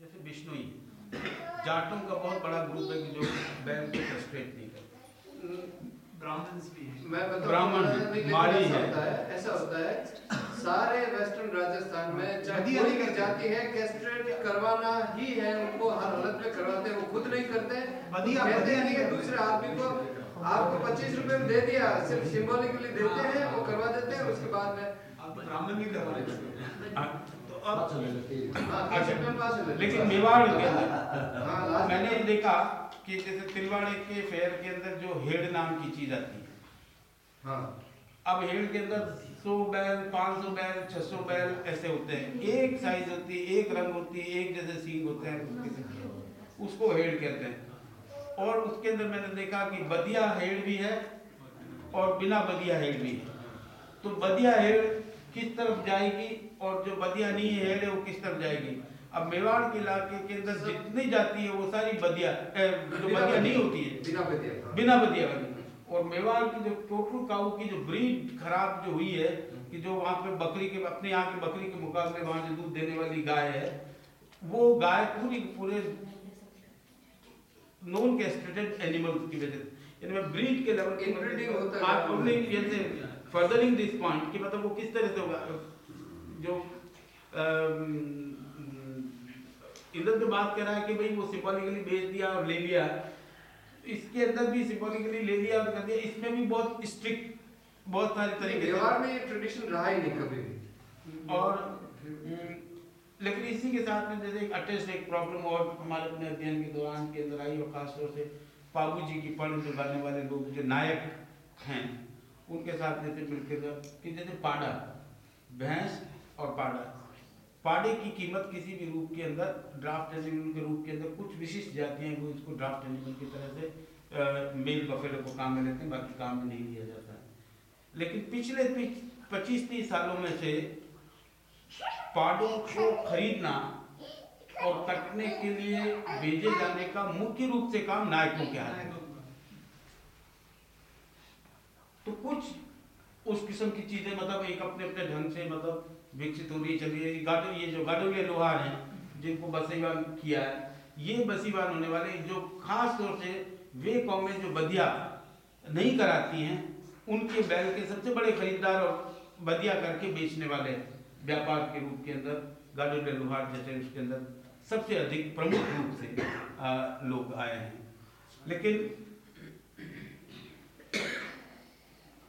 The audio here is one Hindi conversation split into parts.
जैसे बिश्नोई जाटों का बहुत बड़ा ग्रुप है जो बैल को फ्रस्ट्रेट नहीं करते। ब्राह्मण्स भी हैं। मैं बताऊँ ब्राह्मण माली है। है ऐसा होता है सारे वेस्टर्न राजस्थान में चाहे बदिया कोई भी जाति है कैस्ट्रेट करवाना ही है उनको हर हालत में करवाते हैं वो खुद नहीं करते। बदिया- कहते हैं कि दूसरे आदमी को आपको पच्चीस रुपए में दे दिया सिर्फ़ सिंबॉलिकली देते हैं वो करवा देते हैं उसके बाद में आप ब्राह्मण भी करवा लेते हाँ, हाँ, है। लेकिन मेवाड़ के अंदर हाँ, मैंने देखा कि जैसे तिलवाड़े के फेयर के अंदर जो हेड नाम की चीज़ आती है। हाँ। अब हेड के अंदर सौ बैल पाँच सौ बैल छह सौ बैल ऐसे होते हैं। एक साइज़ होती है एक रंग होती है एक जैसे सींग होते हैं उसको हेड कहते हैं। और उसके अंदर मैंने देखा कि बदिया हेड भी है और बिना बदिया हेड भी है। तो बदिया हेड किस तरफ़ जाएगी? और जो बदिया नहीं है वो किस तरफ़ जाएगी? अब मेवाड़ के इलाके के अंदर जितनी जाती है वो सारी बदिया जो बदिया नहीं होती है। बिना बदिया हाँ। बिना बदिया वाली और मेवाड़ की जो टोटल काऊ की जो ब्रीड खराब जो हुई है कि जो वहाँ पे बकरी के अपने यहाँ की बकरी के मुकाबले वहाँ जो दूध देने वाली गाय है वो गाय पूरी पूरे नॉन कैस्ट्रेटेड एनिमल्स की वजह से। इनमें ब्रीड के लेवल Inbreeding होता है। आप फर्दरिंग दिस पॉइंट कि मतलब वो किस तरह से होगा? जो इधर जो बात कर रहा है कि भाई वो सिंबॉलिकली बेच दिया और ले लिया इसके अंदर भी सिंबॉलिकली ले लिया और कर दिया इसमें भी बहुत स्ट्रिक्ट बहुत सारे तरीके मेवाड़ में ये ट्रेडिशन रहा ही नहीं कभी भी। और लेकिन इसी के साथ में जैसे एक अटेस्ट एक प्रॉब्लम और हमारे अपने अध्ययन के दौरान के अंदर आई और खासतौर से पाबू जी की पढ़ जो गाने वाले लोग जो नायक हैं उनके साथ जैसे मिलकर कि जैसे पाड़ा भैंस और पाड़ा। पाड़े की कीमत किसी भी रूप के अंदर ड्राफ्ट एनिमल के रूप के अंदर कुछ विशिष्ट जाति वो इसको ड्राफ्ट एनिमल की तरह से मेल बफेलो को काम में लेते हैं, बाकी काम में नहीं लिया जाता है। लेकिन पिछले पच्चीस तीस सालों में से पाड़ों को खरीदना और कटने के लिए भेजे जाने का मुख्य रूप से काम नायकों के हाथ तो कुछ उस किस्म की चीज़ें मतलब एक अपने अपने ढंग से मतलब विकसित हो रही चली है गाडो ये जो गाडोलिया लोहार हैं जिनको बसीवान किया है ये बसीवान होने वाले जो खास तौर से वे कौमें जो बदिया नहीं कराती हैं उनके बैल के सबसे बड़े खरीदार और बदिया करके बेचने वाले व्यापार के रूप के अंदर गाडोलिया लोहार जैसे उसके अंदर सबसे अधिक प्रमुख रूप से आ, लोग आए हैं। लेकिन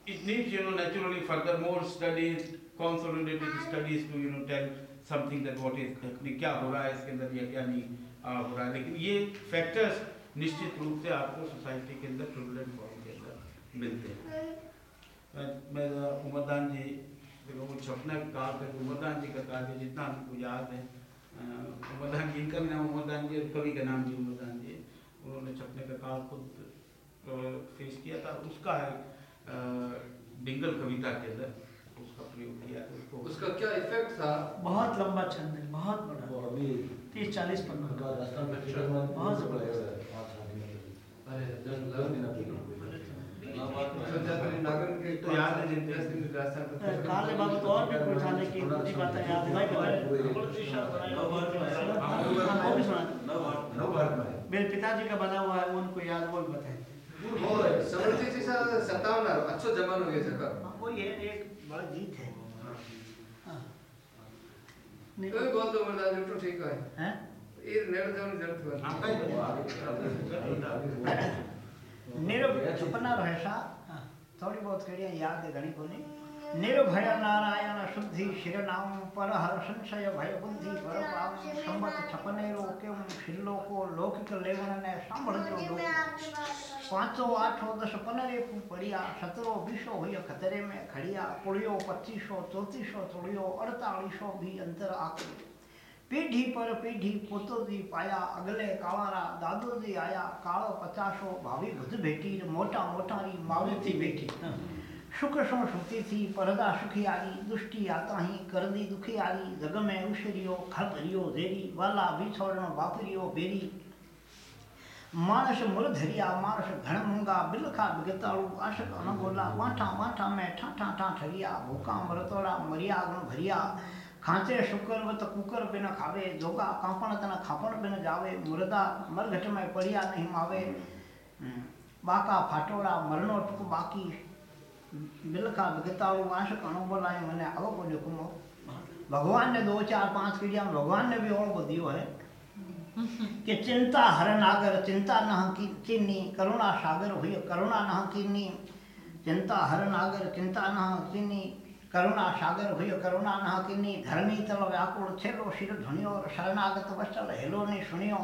it needs you know naturally further more studies consolidated studies to you know tell something that what is क्या हो रहा है इसके अंदर या क्या नहीं आ, हो रहा है लेकिन ये फैक्टर्स निश्चित रूप से आपको सोसाइटी के अंदर ट्रुबुलेंट फॉर्म के अंदर मिलते हैं मैं उमरदान जी देखो वो छपना कहा उमरदान जी का कार्य जितना हमको याद है उमरदान जी इनका नाम उमरदान जी और कवि का नाम भी उमरदान जी। उन्होंने छपने का काल खुद फेस किया था उसका है अ, डिंगल कविता के अंदर उसका प्रयोग किया उसको उसका क्या इफ़ेक्ट था? बहुत लंबा छंद है बहुत बड़ा। तीस चालीस पन्ना बहुत अरे नागन के तो याद है जिनके- दस दिन राजस्थान का अ, काले बाबू तो और भी कुछ की पूरी बातें याद हाँ, वो भी सुना। मेरे पिताजी का बना हुआ है उनको याद वो भी बताए। अच्छो जमान हो गया सका हाँ, वो ये एक बड़ा गीत है। हाँ। कोई बोल दो मर्दा जो तो ठीक है हैं? ये नेड़ जाने ज़रूरत है छपना हाँ, थोड़ी बहुत कड़ियाँ याद है घनी कोनी निर्भय नारायण शुद्धि शिरनाम पर हर संशय भय बुद्धि पर पाव संबत छपनेरो केम शिल्लो को लौकिक लेवन ने सांभळજો लोक पांचो, आठो, दस पनरे पड़िया सतरो बीसो हुई खतरे में खड़िया पुड़ियो पच्चीसो, चौतीसो तोड़ियो अड़तालीसो भी अंतर आके। पीढ़ी पर पीढ़ी पोतोजी पाया, अगले कावारा दादोजी आया काळो पचासो भावी भुज भेटी, मोटा मोटारी मावेती बैठी। सुख सो सुती थी परदा सुखी आई दुष्टि आता ही करदी दुखी आरी जग में उशरियो खल भरियो देरी वाला बिछोड़नो बापरियो बेरी। मानस मुल धरिया मानस घण मूँगा बिलखा बिगताड़ू आशक अनगोला वाठा वाठा में ठाठा ठा ठरिया भूखा मरतोड़ा मरिया गुण भरिया। खांचे शुकर वत कुकर बिन खावे जोगा कांपण तन खापण बिन जावे मुर्दा मरघट में पड़िया नहीं मावे। हम्म, बाका फाटोड़ा मरणो टुक बाकी बिलखा बिगताड़ू आंश कणो बोलाए मैंने आगो को देखूंगो भगवान ने दो चार पाँच कीड़िया भगवान ने भी और को दियो है कि चिंता हर नागर चिंता न की चीनी करुणा सागर हुई करुणा न कीनी चिंता हर नागर चिंता न कीनी करुणा सागर हुई करुणा न कीनी धर्मी तल व्याकुल छेलो शिर धुनियो शरणागत वत्सल हेलो ने सुनियो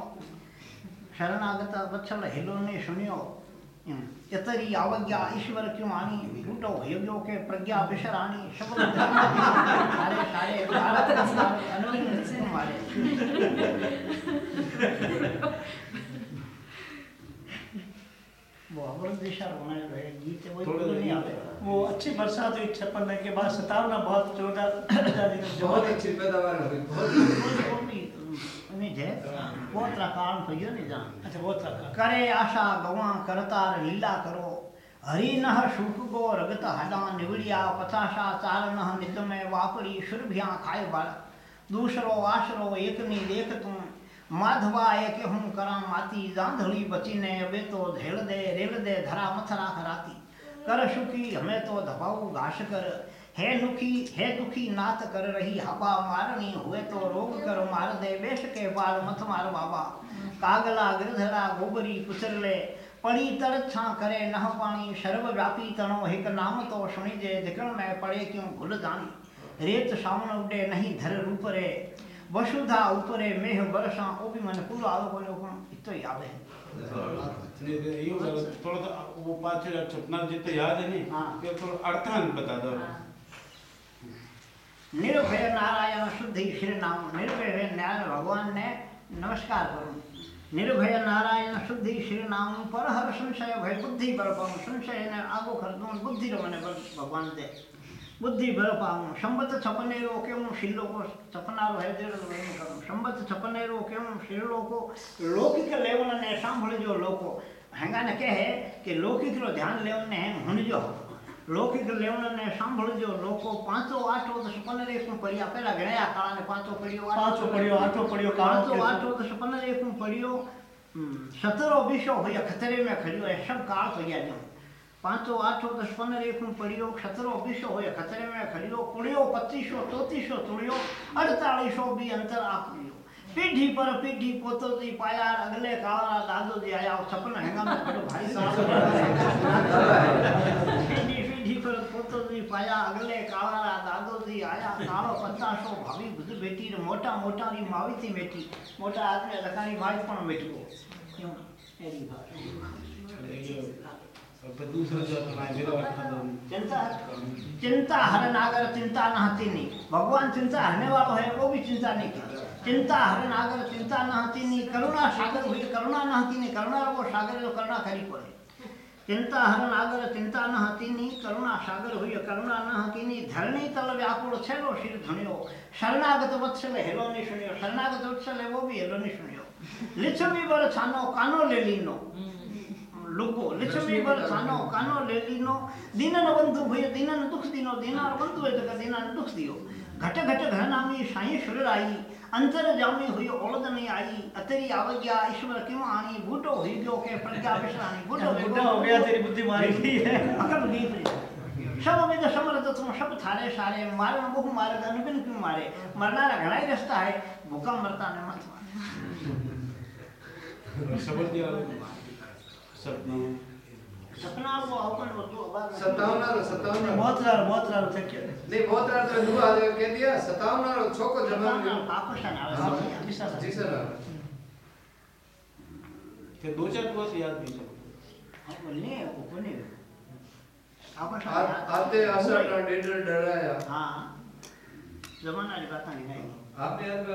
शरणागत वत्सल हेलो ने सुनियो यतरी आवज्ञा ईश्वर क्यों आनी झूठो योग्यो के प्रज्ञा विशरानी शब्द सारे सारे भारत अनुविन वो दिशा होना है गीत वही तो नहीं आते वो अच्छी बरसात हुई छप्पन के बाद सतावना बहुत जोरदार जोरदार बहुत अच्छी पैदावार हुई बहुत है वो तो जान। अच्छा करे आशा गवा करतार लीला करो। हरि नह शुक गो रगत निवड़िया चार नह नित में खाए बाल दूसरो आशरो एक नी देख तुम। माधवा एक हूँ करा माती। जांधड़ी बची ने अबे तो दे रेल दे धरा मथरा खराती कर सुखी हमें तो धपाऊ घास कर। है दुखी है दुखी नात कर रही हवा मारनी हुए तो रोग कर मार दे बेश के बाल मत मार बाबा। कागला गिरधरा गोबरी कुचरले पड़ी तर छा करे नह पानी सर्व व्यापी तणो हिक नाम तो सुनी जे दिकण में पड़े क्यों भूल जानी रेत सावन उडे नहीं धर रूप रे। वसुधा ऊपरे मेह बरसा ओ भी मन पूरो आलो बोलो कोण इतो याद है। नहीं, थोड़ा सा वो पाँच छपना जितने याद है नहीं हाँ। ये थोड़ा अर्थान बता दो। निर्भय नारायण शुद्धि श्री नाम निर्भय नारायण भगवान ने नमस्कार करो। निर्भय नारायण शुद्धि श्री नाम पर हर संशय भय बुद्धि बल पाऊँ। संशय ने आगो खरदूं बुद्धि रो मने बल भगवान दे। बुद्धि बल पाऊँ संबत छपने रो केऊं शिलो को सपना रो है देर रो संबत छपने रो केऊं शिलो को लौकिक लेवन ने सांभळ जो लोको। हेंगा ने कहे कि लौकिक रो ध्यान लेवन ने हुन जो લૌકિક લેવણને સાંભળજો લોકો પાંચો આઠો દસ પંદર એક પડ્યા પેલા ગણ્યા કાળાને પાંચો પડ્યો પાંચો પડ્યો, આઠો પડ્યો, કાળો પાંચો પડ્યો. આઠો દસ પંદર એક પડ્યો હમ, સતરો બીસો હોય ખતરે में खड़ियो है सब काल पड़िया जो पांचो आठो दस पंद्रह एक पड़ियो सतरो बीसो हो खतरे में खड़ियो कुड़ियो पच्चीसो चौतीसो तुड़ियो अड़तालीसो भी अंतर आपियो पीढ़ी पर पीढ़ी पोतो जी पाया अगले काला दादो जी आया सपन हैंगा में खड़ो भाई पीढ़ी पीढ़ी पर जी पाया अगले काला दादो जी आया कालो पचासो भाभी बुध बेटी रे मोटा मोटा री मावी थी बेटी मोटा आदमी लखानी माई पण बेटको क्यों एरी बात अब दूसरा जो अपना मेरा चिंता चिंता हर नागर चिंता नहती नहीं भगवान चिंता हरने वाला है वो भी चिंता नहीं की चिंता हर नागर चिंता नहती नहीं करुणा सागर हुई करुणा नहती नहीं करुणा वो सागर जो करुणा करी पड़े चिंता हरण आगर, चिंता न हतीनी, करुणा सागर हुई, करुणा न हतीनी, धरणी तल व्याकुल छेलो शिर धुनियो। शरणागत वत्सल हेलो नहीं सुनियो शरणागत वत्सल वो भी हेलो नहीं सुनियो लिछ बर छानो, कानो ले लीनो। लुको लिछ बर छानो, कानो ले लीनो। दीनन बंधु हुई दीनन दुख दीनो, दीनार बंधु है जगह दीनन दुख दियो। घट घट घन आमी साई सुर आई અંતરજામી હોય ઓળદ નહીં આવી અતરી આવજ્યા ઈશ્વર ક્यों આણી બૂટો હોઈ ગયો કે પ્રજ્ઞા વિશ્રાણી बूटो બૂટો हो गया? तेरी बुद्धि मारी गई है। अकल नहीं पड़ी। सब में तो समर्थ तुम सब थारे सारे मारे ना बहु मारे तो अनुबिन क्यों मारे? मरना ना घड़ा ही रास्ता है भूखा मरता ने मत मार। समझ गया सब સત્તાવનારો સત્તાવનારો મોતરારો મોતરારો થક્યો નહીં મોતરારો તો દુઆ હાલે કે દિયા સત્તાવનારો છોકો જમાવ્યો પાકિસ્તાન આવે છે વિશ્વાસ જી સર કે દો ચાર દિવસ યાદ નહીં છે બોલને ઉપને આપતે અસરના ડેડર ડરાયા હા જમાનાની વાત નહીં આપને યાદ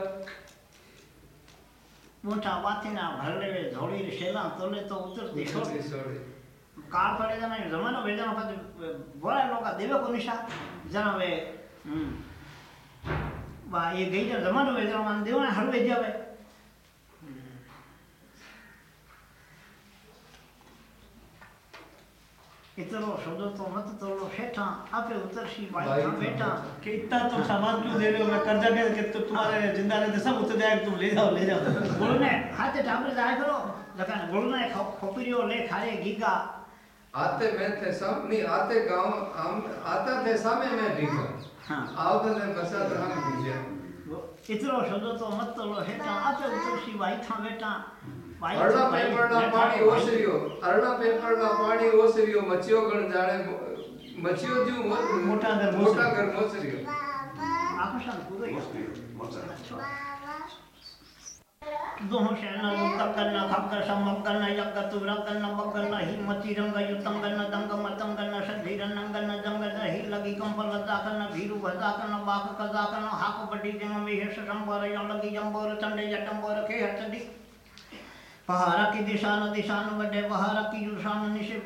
મોટા વાતીના ભરડે ધોળી શેલા તોલે તો ઉતરતી છોડી છોડી कार पड़े जाना जमाना वेदे में කාර්තලේ තමයි රමන වෙදන देवे को निशा जाना නිසා ජන ये गई වා जमाना ගේජ රමන වෙදන මන් हर හරු වෙජාවේ इतलो शब्दों तो मत तो लो हेठा आपे उतरशी भाई हम बेटा के इतना तो सामान क्यों दे रहे हो मैं कर्जा के के तो तुम्हारे ज़िंदा रहते सब उतर जाएगा तुम ले जाओ ले जाओ बोलो ना हाथे टापरे जाए करो लगा ना खोपरियो ले खाए गीगा आते मैं थे सब नहीं आते गाँव हम आता थे समय में ठीक हाँ। आओ तो मैं बसा तो हम भेजे इतरो शब्द तो मत तोलो है ता आते तो सी वाई था बेटा। अरड़ा पेपर ना पानी ओसरियो अरड़ा पेपर ना पानी ओसरियो मचियो गण जाने मचियो जो मोटा घर मोटा घर ओसरियो। आपसा में पूरा मोसरियो मोसरियो शरण मुक्तम करना खक्कर सम्मम करना यज्ञ तुरा करना बकरना ही मति रंग युतम करना दंग मतम करना सद्धि रन्नम करना जंग ही लगी कंपल लज्जा करना भीरु भजा करना बाक कजा करना हाक बड़ी जंग में हेश संबर यम लगी जंबर चंडे जटंबर के हचदी पहारा की दिशा न दिशा न बड़े बहारा की युषान निशे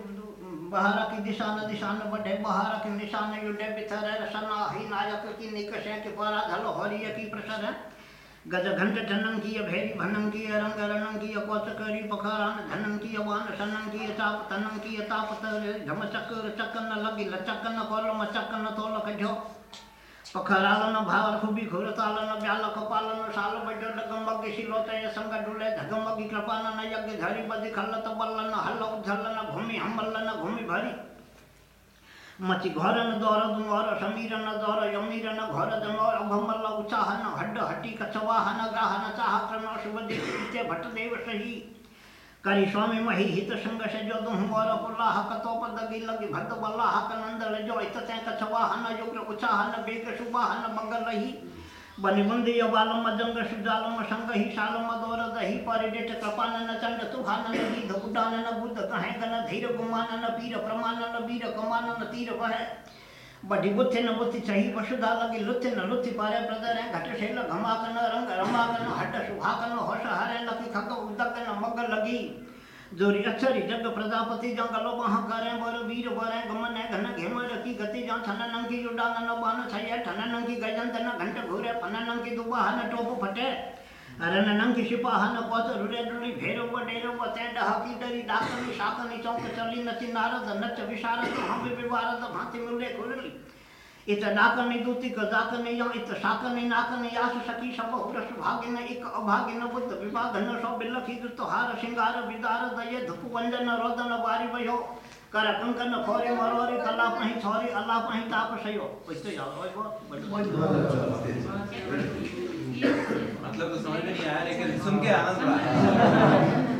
बहारा की दिशा न दिशा न बड़े बहारा की निशान युडे बिथर रसना ही नायक की निकष के पारा धल हरिय की प्रसर है गज घंट ठनन की भैरी भनन की रंग रणन की कोच करी पखारान धनन की बान सनन की ताप तनन की ताप तर झम चक्कर चक्कन लगी लचकन कोलम चक्कन तोल कढ्यो पखरालन, भावर, खुबी खुरतालन ब्यालक पालन साल बड्डो डगम बग्गे शिलोतय, संग डुले, धगम बग्गी कृपानन यज्ञ धरी, बदि खल्लत बल्लन, हल्ल, उज्जलन, भूमि हम्बलन भूमि, भरी। मचि न दौर दुआर न दौर यमीरन घर दमौर अभमल उचाहन हड्ड हड्डी कछवाहन ग्राहन चाह क्रम शुभ देव भट्ट देव सही करी स्वामी मही हित संग से जो दुह मोर पुल्लाह कतो पद लगी भद बल्लाह कनंद जो इत तै कछवाहन युग्र उचाहन बेग शुभाहन मंगल रही बनि बुंदी बालम सुजालम संग ही सालम दौर दही परिडेट कृपानन चंड तुहान न तुहानन गीध उडानन बुद्ध कहे गन धीर गुमानन, पीर प्रमान प्रमानन, वीर कमानन, तीर कहे बड़ी बुद्धि न बुद्धि सही वसुधा लगी लुथि न लुथि पारे प्रदर घट शेल घमाकन रंग रमाकन हट सुहाकन होश हरे, लखी खग उदकन मग लगी। जोरी अक्षरी जग प्रजापति जंगलो मह करे बर वीर बरे गमन घन घेम रखी गति जं छन नंगी उडानन बान छय ठन नंगी गजंतन घंट घूरे फन नंगी दुबाहन टोप फटे। रन नंगी सिपाहन कोच रुरे डुली भेरो बडेरो बते डहकी डरी डाकनी शाकनी चौक चली नची नारद नच विशारद हम विवारद भांति मुंडे खुरली। इत डाकनी दूती क जाकनी यम इत शाकनी नाकनी यास सखी सब हुरस भागिन एक अभागिन बुद्ध विभागन सौ बिलखी दुत हार सिंगार विदार दये धुप वंजन रोदन बारी भयो कर कंकन खोरे मरोरे कला पही छोरी अल्लाह पही ताप सयो। जाओ ओइ बहुत मतलब तो समझ में नहीं आया लेकिन सुन के आनंद आया।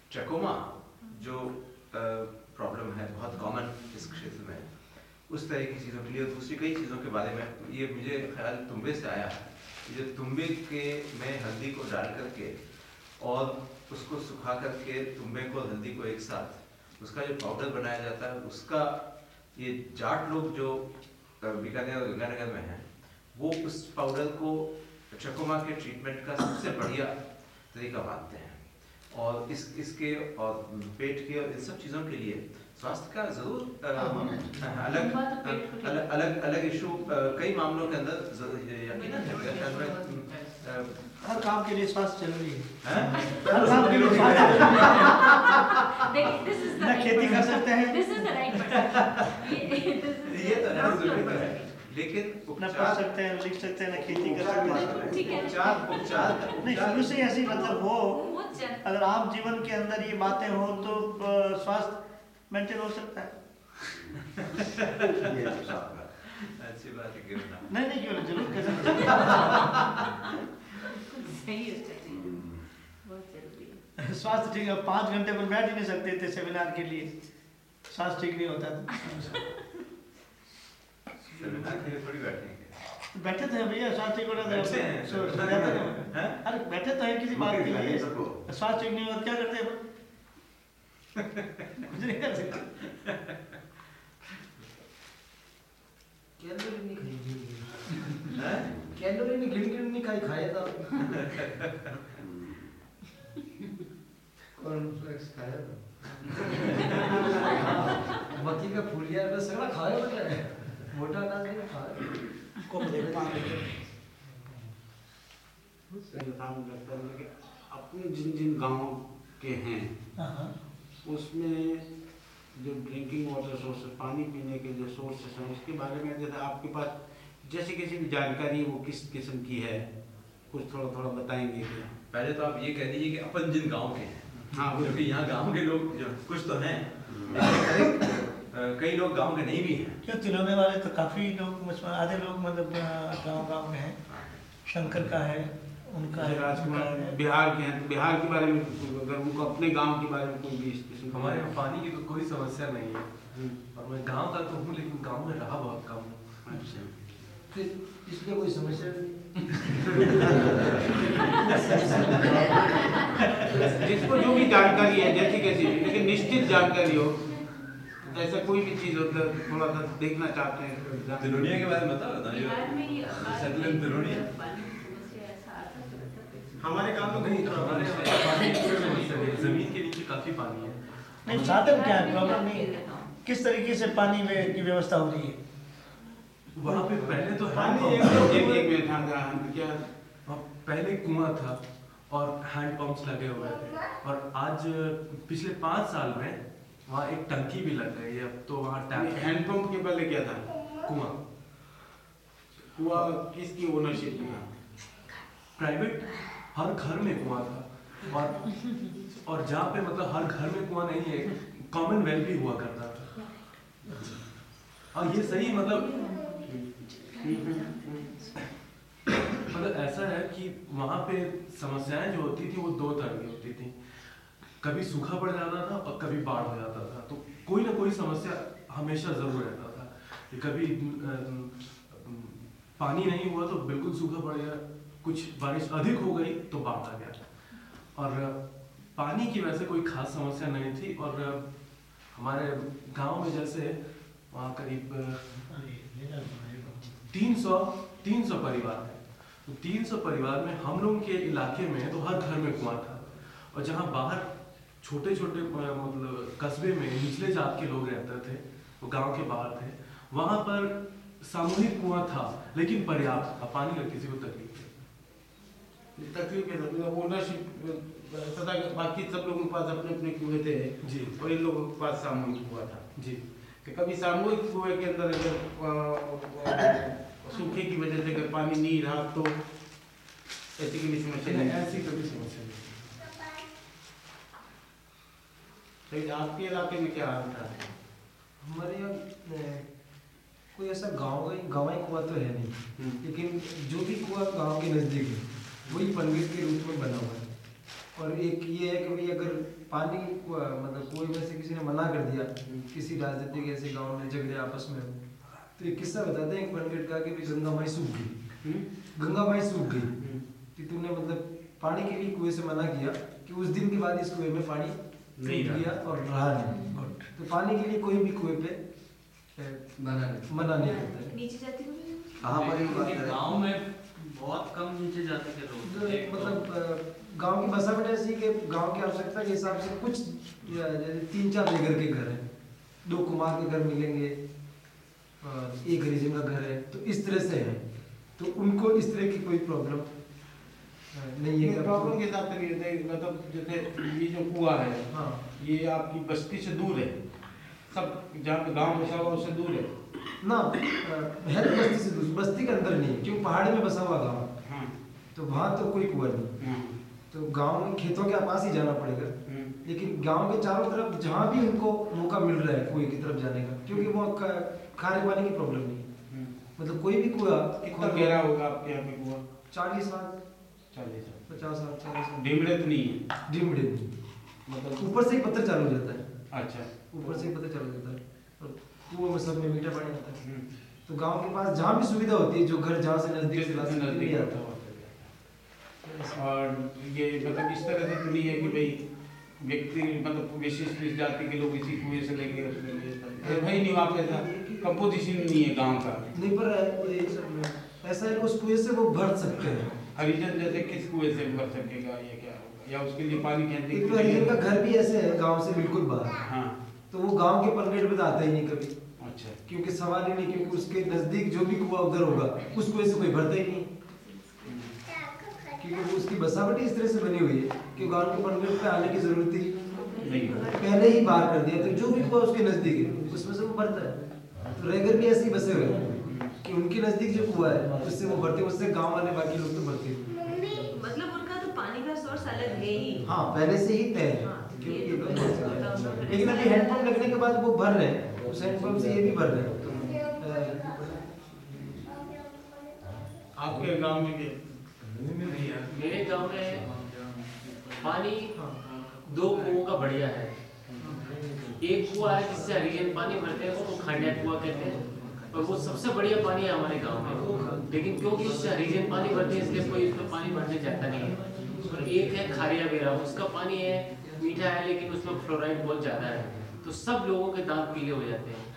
ट्रकोमा जो प्रॉब्लम है, बहुत कॉमन इस क्षेत्र में। उस तरह की चीज़ों के लिए दूसरी कई चीज़ों के बारे में, ये मुझे ख्याल तुम्बे से आया है जो तुम्बे के में हल्दी को डाल करके और उसको सुखा करके तुम्बे को हल्दी को एक साथ, उसका जो पाउडर बनाया जाता है, उसका ये जाट लोग जो बीकानेर और गंगानगर में हैं, वो उस पाउडर को चकोमा के ट्रीटमेंट का सबसे बढ़िया तरीका मानते हैं। और इस इसके और पेट के और इन सब चीज़ों के लिए स्वास्थ्य का ज़रूर अलग तो पेट को अलग अलग अलग इशू कई मामलों के अंदर है हर काम के लिए स्वास्थ्य ज़रूरी है। हर काम के लिए स्वास्थ्य है। खेती कर सकते हैं। This is the right person ये तो तो है। लेकिन ना पढ़ सकते हैं लिख सकते हैं ना खेती कर सकते हैं। उपचार उपचार नहीं शुरू से ऐसी मतलब हो अगर आप जीवन के अंदर ये बातें हो तो स्वास्थ्य मेंटेन हो सकता है। अच्छी बात है क्यों ना? नहीं नहीं क्यों नहीं, ज़रूर कर सकते सही है स्वास्थ्य ठीक है पाँच घंटे पर बैठ ही नहीं सकते थे सेमिनार के लिए। स्वास्थ्य ठीक नहीं होता था सेमिनार के लिए थोड़ी बैठेंगे बैठे थे भैया स्वास्थ्य को बैठे हैं। सो- सो हैं? अरे बैठे तो हैं किसी बात के लिए। स्वास्थ्य नहीं होता क्या करते हैं कुछ नहीं कर सकते। कैलोरी नहीं खाई। हैं? कैलोरी नहीं खाई खाया था। कॉर्नफ्लेक्स खाया था? मक्की का फूलिया का सगळा खाया मतलब मोटा नहीं है। अपने जिन जिन गाँव के हैं हाँ। उसमें जो ड्रिंकिंग वाटर सोर्स पानी पीने के जो सोर्सेस हैं उसके बारे में जैसे आपके पास जैसे किसी भी जानकारी वो किस किस्म की है कुछ थोड़ा थोड़ा बताएँगे क्या? पहले तो आप ये कह दीजिए कि अपन जिन गाँव के हैं हाँ वो क्योंकि यहाँ गाँव के लोग जो कुछ तो हैं। लेकिन कई- लोग गाँव के नहीं भी हैं। क्यों? तिलोने वाले तो काफ़ी लोग आधे लोग मतलब गाँव गाँव में हैं। शंकर का है उनका है राजकुमार बिहार के हैं। तो बिहार के बारे में अगर उनको अपने गाँव के बारे में कोई भी हमारे यहाँ पानी की तो कोई समस्या नहीं है। हम्म, और मैं गाँव का तो हूँ लेकिन गाँव में रहा बहुत कम। हूँ अच्छा। फिर इसलिए कोई समस्या नहीं। जिसको जो भी जानकारी है जैसी कैसी लेकिन निश्चित जानकारी हो ऐसा कोई भी चीज़ होता है थोड़ा सा देखना चाहते हैं तो तिलोनिया के बारे में बताओ तो हमारे गाँव में नहीं बहुत हमारे ज़मीन के नीचे काफ़ी पानी है। नहीं साधन क्या है प्रॉब्लम नहीं। किस तरीके से पानी में की व्यवस्था हो रही है? वहाँ पे पहले तो पानी एक एक मिनट क्या? पहले कुआँ था और हैंड पंप्स लगे हुए थे। और आज पिछले पाँच साल में वहाँ एक टंकी भी लग गई है अब तो वहाँ टैप हैंडपंप के पहले क्या था? कुआँ। हुआ किसकी ओनरशिप में था? प्राइवेट हर घर में कुआँ था। और और जहाँ पे मतलब हर घर में कुआँ नहीं है कॉमन वेल भी हुआ करता था। और ये सही मतलब मतलब ऐसा है कि वहाँ पे समस्याएँ जो होती थी वो दो तरह की होती थी। कभी सूखा पड़ जाता था और कभी बाढ़ हो जाता था। तो कोई ना कोई समस्या हमेशा ज़रूर रहता था कभी पानी नहीं हुआ तो बिल्कुल सूखा पड़ गया, कुछ बारिश अधिक हो गई तो बाढ़ आ गया। और पानी की वैसे कोई खास समस्या नहीं थी और हमारे गाँव में जैसे वहाँ करीब तीन सौ तीन सौ परिवार है। तो तीन सौ परिवार में हम लोग के इलाके में तो हर घर में कुआँ था और जहाँ बाहर छोटे छोटे मतलब कस्बे में निचले जात के लोग रहते थे वो गाँव के बाहर थे वहाँ पर सामूहिक कुआँ था लेकिन पर्याप्त था पानी का किसी को तकलीफ़ नहीं। तकलीफ़ है मतलब ओनरशिप ऐसा था कि बाकी सब लोगों के पास अपने अपने कुएँ थे जी। और इन लोगों के पास सामूहिक कुआ था। जी। कि कभी सामूहिक कुएँ के अंदर अगर सूखे की वजह से अगर पानी नहीं रहा तो ऐसी की समस्या नहीं। ऐसी कभी समस्या नहीं। तो आपके इलाके में क्या हाल था? हमारे यहाँ कोई ऐसा गाँव गाँव कुआँ तो है नहीं लेकिन जो भी कुआ गाँव के नज़दीक है वही पनगिर के रूप में बना हुआ है। और एक ये है कि भाई अगर पानी कुआँ मतलब कुएँ में से किसी ने मना कर दिया किसी राजनीतिक ऐसे गाँव में झगड़े आपस में तो एक किस्सा बताते हैं एक पनगिर का कि गंगा माई सूख गई। गंगा माई सूख गई। कि तूने मतलब पानी के लिए कुएँ से मना किया कि उस दिन के बाद इस कुएँ में पानी नहीं नहीं और रहा नहीं। तो पानी के लिए कोई भी कुएँ पे मना नहीं। मना नहीं करता। है नीचे जाती कहाँ पर? गाँव में बहुत कम नीचे जाति के लोग तो हैं। तो- मतलब अ, गाँव की बसावट ऐसी कि गाँव की आवश्यकता के हिसाब से कुछ जैसे तीन चार बेघर के घर हैं। दो कुमार के घर मिलेंगे और एक हरिजन का घर है। तो इस तरह से है। तो उनको इस तरह की कोई प्रॉब्लम नहीं है प्रॉब्लम के हिसाब से नहीं होता मतलब जैसे ये जो कुआ है हाँ। ये आपकी बस्ती से दूर है। सब जहाँ पे गाँव बसा हुआ उससे दूर है। ना है तो बस्ती से दूर बस्ती के अंदर नहीं है क्योंकि पहाड़ी में बसा हुआ गाँव। हाँ। तो वहाँ तो कोई कुआ नहीं। हाँ। तो गाँव में खेतों के पास ही जाना पड़ेगा। हम्म, लेकिन गाँव के चारों तरफ़ जहाँ भी उनको मौका मिल रहा है कुएँ की तरफ़ जाने का क्योंकि वो खारे पानी की प्रॉब्लम नहीं हम्म। मतलब कोई भी कुआ कितना गहरा होगा आपके यहाँ पे कुआ? चालीस साल। चालीस पचास नहीं है। डिमडे नहीं। मतलब ऊपर से ही पत्थर चालू हो जाता है। अच्छा। ऊपर से ही पत्थर चालू हो जाता है। और कुएँ में सब में मीठा पानी आता है। हम्म, तो गाँव के पास जहाँ भी सुविधा होती है जो घर जहाँ से नज़दीक से नज़दीक आता और ये मतलब इस तरह से तो नहीं है कि भाई व्यक्ति मतलब विशिष्ट जाति के लोग इसी कुएँ से हैं। भाई नहीं वहाँ पे कंपोजिशन नहीं है गाँव का। नहीं पर ऐसा है उस कुएँ से वो भर सकते हैं। हरिजन जैसे किस कुएँ से भर सकेगा या क्या होगा? या उसके लिए पानी खेलने एक तो हरिजन का घर भी ऐसे है गाँव से बिल्कुल बाहर। हाँ। तो वो गाँव के पनगेट में तो आता ही नहीं कभी। अच्छा। क्योंकि सवाल ही नहीं क्योंकि उसके नज़दीक जो भी कुआँ उधर होगा उस कुएँ से कोई भरता ही नहीं। क्योंकि उसकी बसावट ही इस तरह से बनी हुई है कि गाँव के पनगेट पे आने की ज़रूरत ही। नहीं। पहले ही बाहर कर दिया तो जो भी कुआँ उसके नज़दीक है उसमें से वो भरता है। तो रेगर भी ऐसे ही बसे हुए हैं। कि उनके नज़दीक जो कुआ है उससे वो भरते उससे गाँव वाले बाकी लोग तो भरते हैं। मतलब उनका तो पानी का सोर्स अलग है ही। हाँ पहले से ही तय है हाँ, तो हैं। होगा, फिर लेकिन अभी है। हैंडपंप लगने के बाद वो भर रहे हैं। उस हैंडपंप से ये भी भर रहे हैं। आपके गाँव में क्या मेरे गाँव में पानी दो कुओं का बढ़िया है। एक कुआ है जिससे हरिजन पानी भरते हैं उसको खांडिया कुआ कहते हैं। और वो सबसे बढ़िया पानी है हमारे गाँव में। लेकिन क्योंकि उससे हरिजन पानी भरते हैं, इसलिए कोई उसमें पानी भरने जाता नहीं है। और एक है खारिया बेरा, उसका पानी है, मीठा है, लेकिन उसमें फ्लोराइड बहुत ज़्यादा है। तो सब लोगों के दांत पीले हो जाते हैं।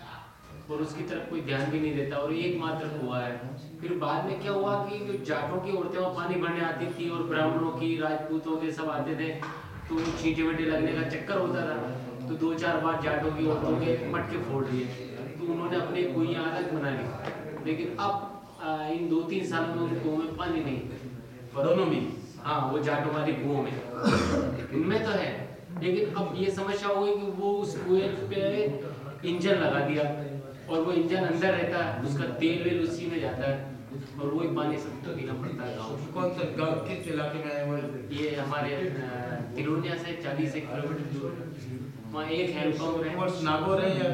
और उसकी तरफ़ कोई ध्यान भी नहीं देता। और एकमात्र कुआ है। फिर बाद में क्या हुआ कि जो जाटों की औरतें वहाँ पानी भरने आती थी और ब्राह्मणों की, राजपूतों के सब आते थे तो छींटे वीटे लगने का चक्कर होता था। तो दो चार बार जाटों की औरतों के मटके फोड़ दिए उन्होंने अपने कुइयाँ अलग बना ली लेकिन अब आ, इन दो तीन सालों में उन कुओं में पानी नहीं दोनों में? हाँ वो जाटों वाली कुओं में। उनमें तो है। लेकिन अब ये समस्या हो गई कि वो उस कुएँ पे इंजन लगा दिया। और वो इंजन अंदर रहता है उसका तेल वेल उसी में जाता है और वही पानी सबको पीना पड़ता है गाँव में। कौन सा गाँव किस इलाके में है? ये हमारे तिरुनिया से चालीस एक किलोमीटर दूर वहाँ एक हैंडपम्प है। टुवर्ड्स नागौर है या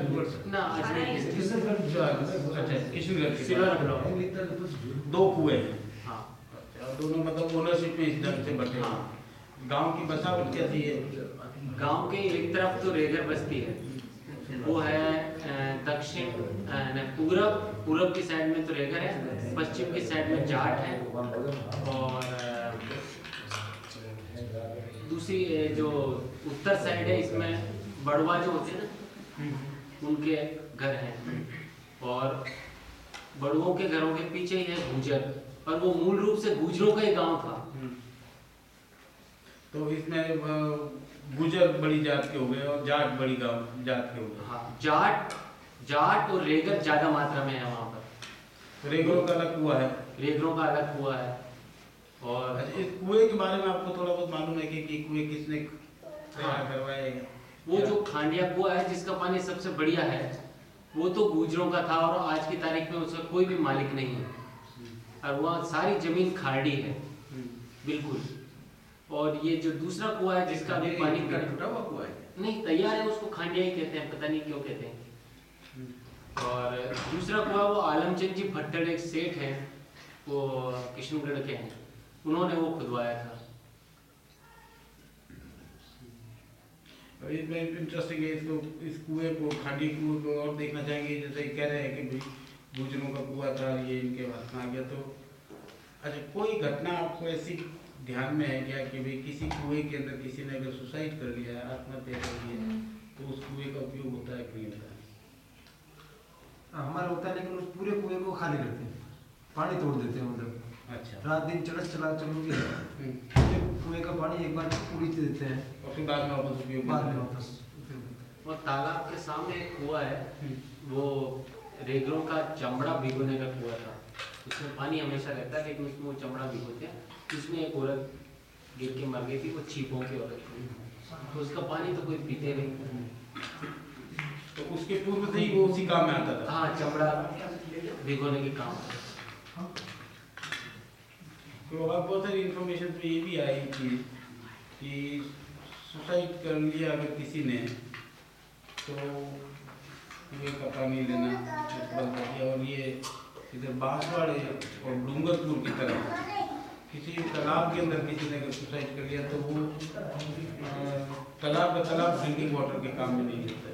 ना अच्छा दो कुएँ हैं। हाँ। दोनों मतलब ओनरशिप में इस ढंग से बटे हाँ। गाँव की बसावट कैसी है? गाँव के एक तरफ़ तो रेगर बस्ती है। वो है दक्षिण पूरब पूरब की साइड में तो रेगर है, पश्चिम की साइड में जाट है, और दूसरी जो उत्तर साइड है, इसमें बड़वा जो होते हैं ना, उनके घर हैं, और बड़ुओं के घरों के पीछे ही है गुजर, और वो मूल रूप से गुजरों का ही गाँव था। तो इसमें गुजर बड़ी जात के हो गए और जाट बड़ी गाँव जात के हो गए। हाँ जाट जाट और रेगर ज़्यादा मात्रा में है वहाँ पर। रेगरों का अलग कुआ है। रेगरों का अलग कुआ है। और अच्छा इस कुएँ के बारे में आपको थोड़ा बहुत मालूम है कि, कि कुएँ किसने तैयार हाँ। करवाए वो जो खांडिया कुआ है जिसका पानी सबसे बढ़िया है वो तो गुजरों का था और आज की तारीख में उसका कोई भी मालिक नहीं है। और वहाँ सारी ज़मीन खारडी है। बिल्कुल। और ये जो दूसरा कुआ है जिसका अभी पानी पीने- टूटा हुआ कुआ है? नहीं तैयार है उसको खांडिया ही कहते हैं पता नहीं क्यों कहते हैं। और दूसरा कुआ वो आलमचंद जी भट्टड़ एक सेठ हैं वो किशनगढ़ के हैं। उन्होंने वो खुदवाया था। इसमें इंटरेस्टिंग है इसको इस कुएँ को खांडी कुएँ को और देखना चाहेंगे जैसे कह रहे हैं कि भाई गुजरों का कुआ था ये इनके हाथ में आ गया तो अच्छा कोई घटना आपको ऐसी ध्यान में है क्या कि भाई किसी कुएँ के अंदर किसी ने अगर सुसाइड कर लिया है आत्महत्या कर लिया है तो उस कुएँ का उपयोग होता है कि नहीं होता है? हमारा होता है लेकिन उस पूरे कुएँ को खाली करते हैं। पानी तोड़ देते हैं मतलब अच्छा। रात दिन चढ़स चला चलोगे। हम्म। पूरे कुएँ का पानी एक बार पूरी देते हैं। और फिर बाद में वापस उपयोग बाद में वापस और तालाब के सामने एक कुआ है। वो रेगरों का चमड़ा भिगोने का कुआ था। उसमें पानी हमेशा रहता है लेकिन उसमें वो चमड़ा भिगोते हैं। उसमें एक औरत गिर के मर गई थी वो छीपों की औरत थी। तो उसका पानी तो कोई पीते नहीं तो उसके पूर्व से ही वो उसी काम में आता था? हाँ चमड़ा भिगोने के काम तो अब बहुत सारी इन्फॉर्मेशन तो ये भी आई थी कि सुसाइड कर लिया अगर किसी ने तो कुएँ का पानी लेना और ये इधर बांसवाड़े और डूंगरपुर की तरफ़। किसी तालाब के अंदर किसी ने सुसाइड कर लिया तो वो तालाब का तालाब ड्रिंकिंग वाटर के काम में नहीं लेता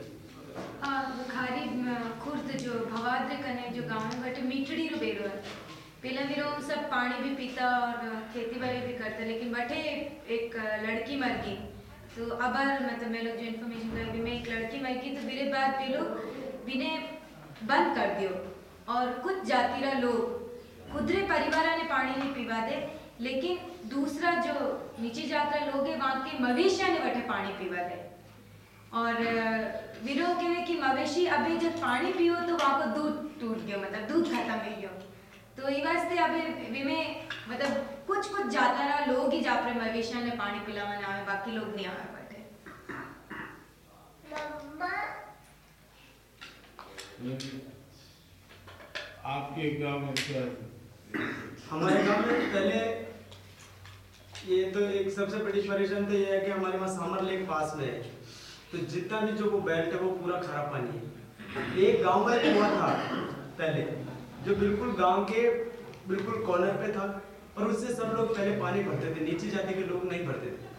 मीठड़ी रो बेरो है। सब पानी भी पीता और खेती बाड़ी भी करता, लेकिन बटे एक लड़की मर गई। तो मतलब मैं लोग जो इन्फॉर्मेशन कर मैं एक लड़की मर गई तो मेरे बाद भी लोग बिने बंद कर दियो। और कुछ जातिरा लोग खुदरे परिवार ने पानी नहीं पीवा दे लेकिन दूसरा जो नीचे जाकर लोग है वहाँ के मवेशिया ने बटे पानी पीवा दे और विरो के कि मवेशी अभी जब पानी पियो तो वहाँ को दूध टूट गयो मतलब दूध खत्म हो गयो। तो ये वास्ते अभी विमे मतलब कुछ कुछ जातारा लोग ही जापरे मवेशिया ने पानी पिलावा आवे बाकी लोग नहीं आवे बटे आपके गाँव में क्या? हमारे गाँव में पहले ये तो एक सबसे बड़ी परेशानी तो ये है कि हमारे वहाँ सामर लेक पास में है। तो जितना भी जो वो बेल्ट है वो पूरा खराब पानी है। एक गाँव में कुआ था पहले, जो बिल्कुल गाँव के बिल्कुल कॉर्नर पे था और उससे सब लोग पहले पानी भरते थे। नीचे जाति के लोग नहीं भरते थे।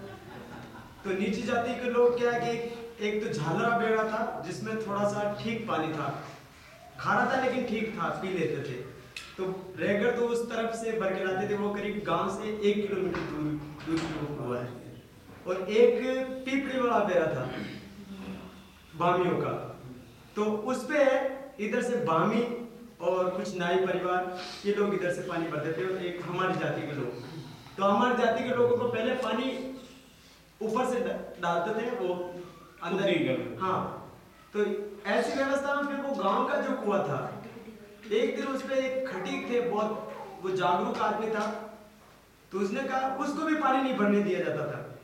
तो नीचे जाति के लोग क्या है कि एक तो झालरा बेड़ा था, जिसमें थोड़ा सा ठीक पानी था। खारा था लेकिन ठीक था, पी लेते थे। तो रेगर तो उस तरफ़ से भर के लाते थे वो करीब गाँव से एक किलोमीटर दूर दूर हुआ है। और एक पीपड़ी वाला बेरा था बामियों का। तो उस पे इधर से बामी और कुछ नाई परिवार ये लोग इधर से पानी भरते थे और एक हमारी जाति के लोग। तो हमारी जाति के लोगों को पहले पानी ऊपर से डालते थे वो अंदर कर। हाँ। तो ऐसी व्यवस्था में फिर वो गाँव का जो कुआ था एक दिन उस पे एक खटीक थे, बहुत, वो जागरूक आदमी था। तो उसने कहा, उसको भी पानी नहीं भरने दिया जाता था।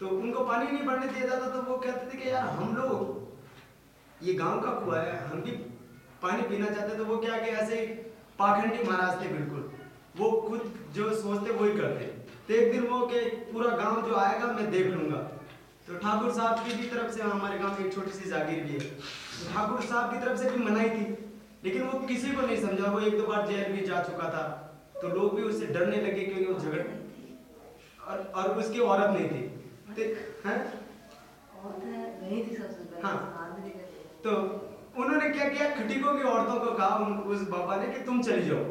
तो उनको पानी नहीं भरने दिया जाता तो वो कहते थे कि यार, हम लोग, ये गाँव का कुआ है, हम भी पानी पीना चाहते तो वो क्या कि ऐसे पाखंडी महाराज थे बिल्कुल। वो खुद जो सोचते, वही करते। तो एक दिन वो के पूरा गाँव जो आएगा, मैं देख लूँगा। तो ठाकुर साहब की भी तरफ़ से, हमारे गाँव में एक छोटी सी जागीर भी है। तो ठाकुर साहब की तरफ़ से भी मनाई थी। लेकिन वो किसी को नहीं समझा। वो एक दो बार जेल भी जा चुका था तो लोग भी उससे डरने लगे क्योंकि वो झगड़ और और उसकी औरत नहीं थी। तो, हैं? हाँ। तो उन्होंने क्या किया? खटीकों की औरतों को कहा उस बाबा ने कि तुम चली जाओ।